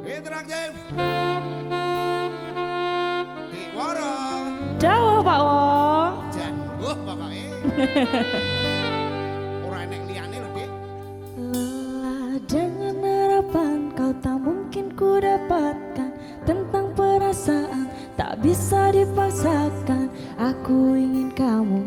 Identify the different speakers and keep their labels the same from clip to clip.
Speaker 1: Interaktif. Diwara.
Speaker 2: Dawa Pak Wong.
Speaker 1: Jangguh pokoknya. Orang liane.
Speaker 3: Lelah dengan harapan kau tak mungkin ku dapatkan Tentang perasaan tak bisa dipaksakan Aku ingin kamu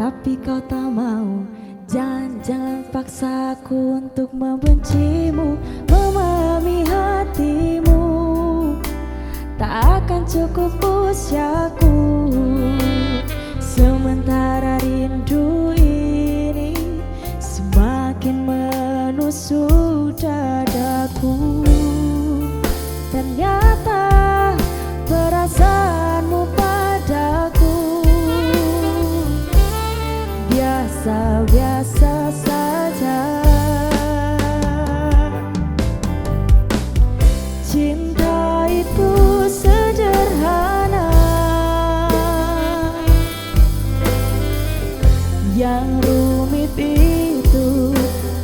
Speaker 3: tapi kau tak mau Jangan-jangan paksa aku untuk membencimu Memahami hatimu. Tak akan cukup usiaku Yang rumit itu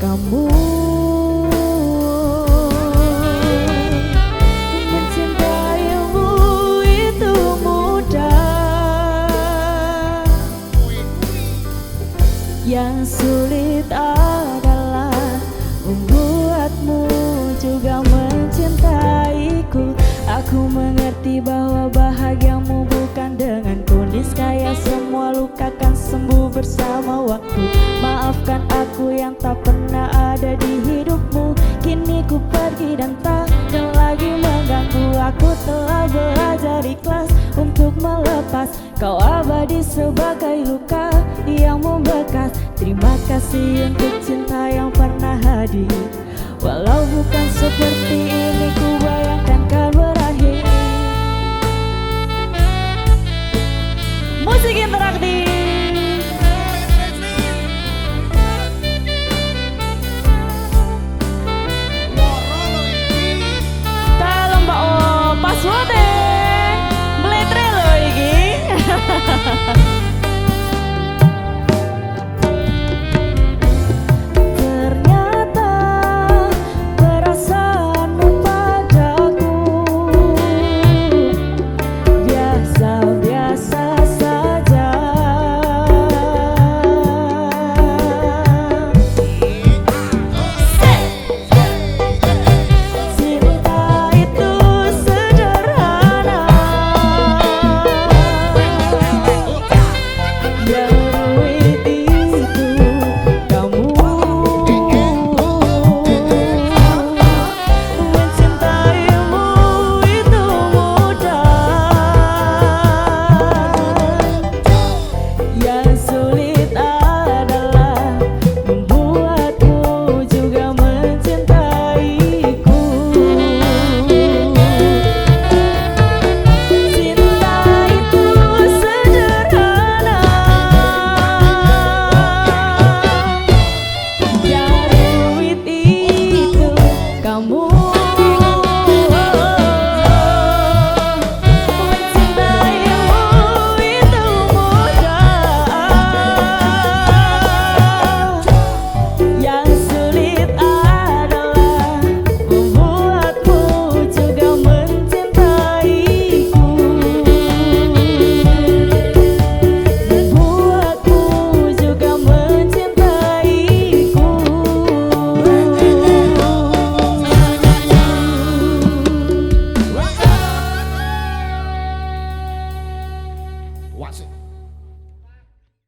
Speaker 3: kamu. Mencintaimu itu mudah. Yang sulit adalah bersama waktu. Maafkan aku yang tak pernah ada di hidupmu. Kini ku pergi dan tak akan lagi mengganggu. Aku telah belajar ikhlas untuk melepas. Kau abadi sebagai luka yang membekas. Terima kasih untuk cinta yang pernah hadir. Walau bukan seperti ini ku bayangkan 哈哈哈哈 kamu